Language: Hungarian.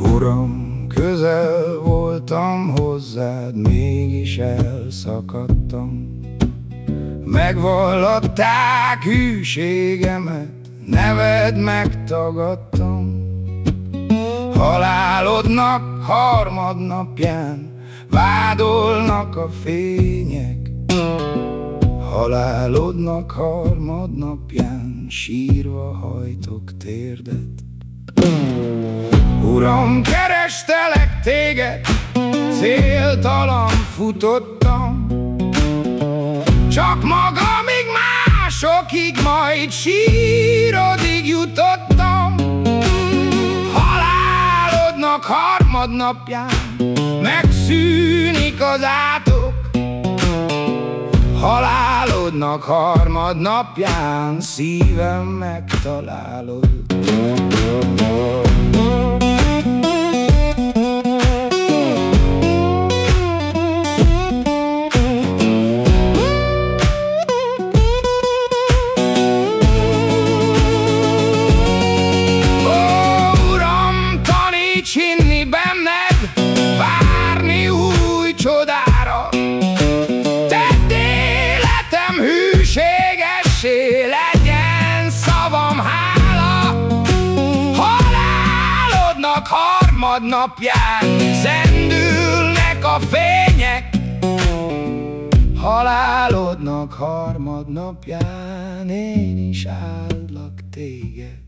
Uram, közel voltam hozzád, mégis elszakadtam. Megvallatták hűségemet, neved megtagadtam. Halálodnak harmadnapján, vádolnak a fények. Halálodnak harmadnapján, sírva hajtok térdet. Uram, kerestelek téged, céltalan futottam, csak magamig másokig, majd sírodig jutottam. Halálodnak harmadnapján, megszűnik az átok, Halálodnak harmadnapján, szívem megtalálod. Harmadnapján Szendülnek a fények Halálodnak harmadnapján. Én is áldlak téged